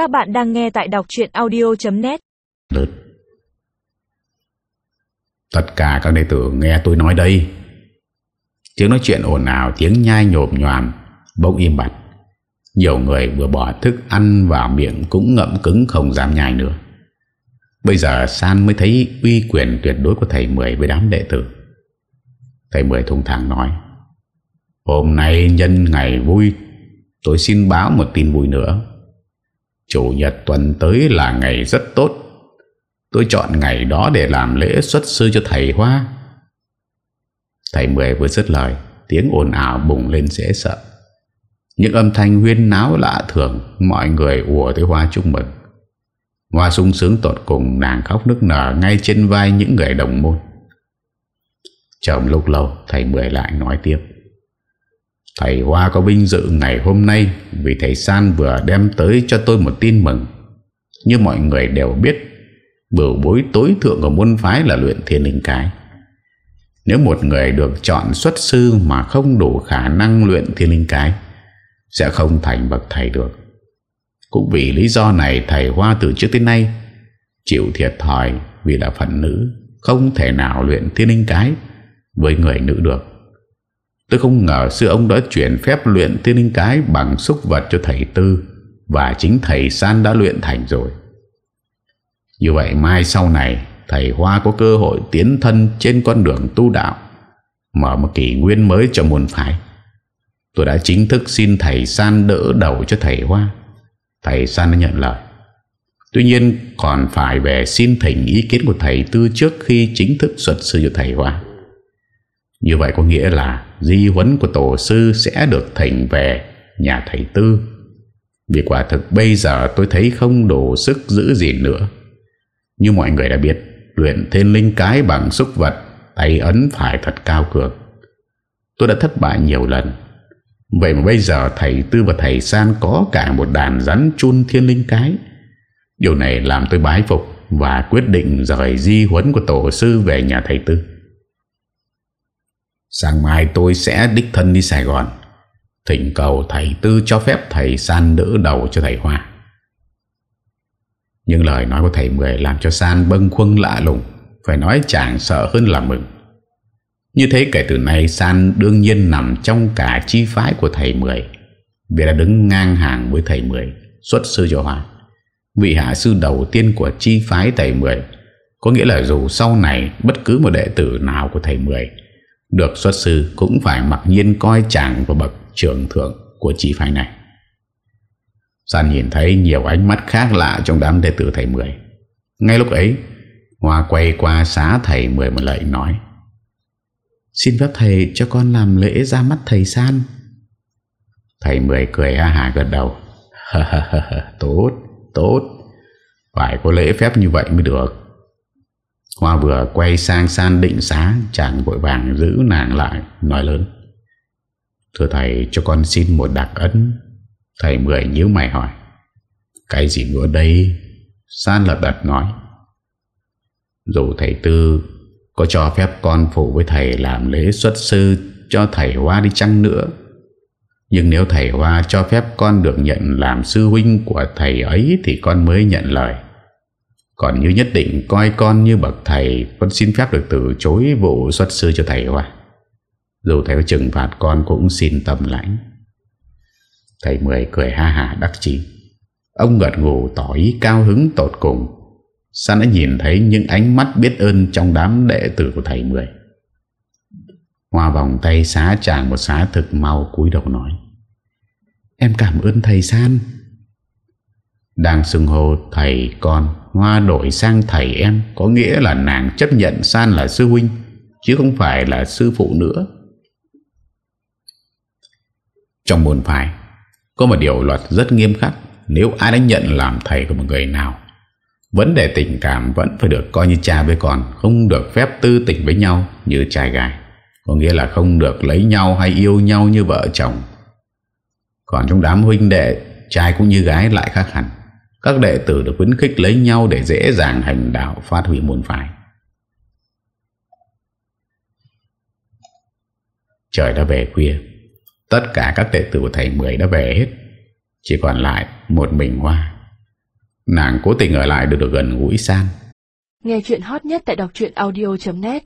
Các bạn đang nghe tại đọc chuyện audio.net Tất cả các đệ tử nghe tôi nói đây. Tiếng nói chuyện ồn ào, Tiếng nhai nhộm nhòm Bỗng im bặt. Nhiều người vừa bỏ thức ăn vào miệng Cũng ngậm cứng, không dám nhai nữa. Bây giờ San mới thấy uy quyền tuyệt đối của thầy Mười với đám đệ tử. Thầy Mười thùng thẳng nói, Hôm nay nhân ngày vui, Tôi xin báo một tin vui nữa. Chủ nhật tuần tới là ngày rất tốt Tôi chọn ngày đó để làm lễ xuất sư cho thầy Hoa Thầy Mười vừa dứt lời, Tiếng ồn ào bùng lên dễ sợ Những âm thanh huyên náo lạ thường, Mọi người ùa tới Hoa chúc mừng Hoa sung sướng tột cùng, nàng khóc nức nở ngay trên vai những người đồng môn. Trong lúc lâu, thầy Mười lại nói tiếp. Thầy Hoa có vinh dự ngày hôm nay vì thầy San vừa đem tới cho tôi một tin mừng. Như mọi người đều biết, bửu bối tối thượng của môn phái là luyện thiên linh cái. Nếu một người được chọn xuất sư mà không đủ khả năng luyện thiên linh cái, sẽ không thành bậc thầy được. Cũng vì lý do này thầy Hoa từ trước tới nay chịu thiệt thòi vì là phận nữ, không thể nào luyện thiên linh cái với người nữ được. Tôi không ngờ sư ông đã chuyển phép luyện tiên linh cái bằng xúc vật cho thầy Tư và chính thầy San đã luyện thành rồi. Như vậy mai sau này thầy Hoa có cơ hội tiến thân trên con đường tu đạo, mở một kỷ nguyên mới cho môn phái. Tôi đã chính thức xin thầy San đỡ đầu cho thầy Hoa. Thầy San đã nhận lời Tuy nhiên còn phải về xin thỉnh ý kiến của thầy Tư trước khi chính thức xuất sư cho thầy Hoa. Như vậy có nghĩa là di huấn của tổ sư sẽ được thành về nhà thầy Tư. Vì quả thực bây giờ tôi thấy không đủ sức giữ gì nữa. Như mọi người đã biết, luyện thiên linh cái bằng xúc vật, tay ấn phải thật cao cường. Tôi đã thất bại nhiều lần Vậy mà bây giờ thầy Tư và thầy San có cả một đàn rắn chun thiên linh cái. Điều này làm tôi bái phục và quyết định rời di huấn của tổ sư về nhà thầy Tư. Sáng mai tôi sẽ đích thân đi Sài Gòn. Thỉnh cầu thầy Tư cho phép thầy San đỡ đầu cho thầy Hoa. Nhưng lời nói của thầy Mười làm cho San bâng khuâng lạ lùng. Phải nói chàng sợ hơn là mừng. Như thế kể từ nay, San đương nhiên nằm trong cả chi phái của thầy Mười Vì đã đứng ngang hàng với thầy Mười, Xuất sư cho Hoa Vị hạ sư đầu tiên của chi phái thầy Mười, Có nghĩa là dù sau này bất cứ một đệ tử nào của thầy Mười được xuất sư cũng phải mặc nhiên coi chàng vào bậc trưởng thượng của chỉ phái này. San nhìn thấy nhiều ánh mắt khác lạ trong đám đệ tử thầy Mười. Ngay lúc ấy Hoa quay qua xá thầy Mười một lời nói Xin phép thầy cho con làm lễ ra mắt thầy San. Thầy Mười cười ha hà gật đầu Tốt, tốt. Phải có lễ phép như vậy mới được. Hoa vừa quay sang San định xá, Chàng vội vàng giữ nàng lại, Nói lớn. Thưa thầy, cho con xin một đặc ấn. Thầy Mười nhíu mày hỏi. Cái gì nữa đây? San lật đặt nói. Dù thầy Tư có cho phép con phụ với thầy làm lễ xuất sư cho thầy Hoa đi chăng nữa, Nhưng nếu thầy Hoa cho phép con được nhận làm sư huynh của thầy ấy Thì con mới nhận lời. Còn như nhất định coi con như bậc thầy, Con xin phép được từ chối vụ xuất sư cho thầy Hoa Dù thầy có trừng phạt, con cũng xin tâm lãnh Thầy Mười cười ha hà đắc chí Ông gật ngủ tỏ ý cao hứng tột cùng San đã nhìn thấy những ánh mắt biết ơn trong đám đệ tử của thầy Mười. Hoa vòng tay xá chàng một xá thực mau cúi đầu nói. Em cảm ơn thầy San. Đang xưng hô thầy con, Hoa đổi sang thầy em, có nghĩa là nàng chấp nhận San là sư huynh, chứ không phải là sư phụ nữa. Trong môn phái, có một điều luật rất nghiêm khắc, nếu ai đã nhận làm thầy của một người nào Vấn đề tình cảm vẫn phải được coi như cha với con Không được phép tư tình với nhau như trai gái Có nghĩa là không được lấy nhau hay yêu nhau như vợ chồng Còn trong đám huynh đệ Trai cũng như gái lại khác hẳn các đệ tử được khuyến khích lấy nhau Để dễ dàng hành đạo, phát huy môn phái. Trời đã về khuya. Tất cả các đệ tử của thầy Mười đã về hết. Chỉ còn lại một mình Hoa. Nàng cố tình ở lại được được gần gũi San. Nghe chuyện hot nhất tại đọc audio.net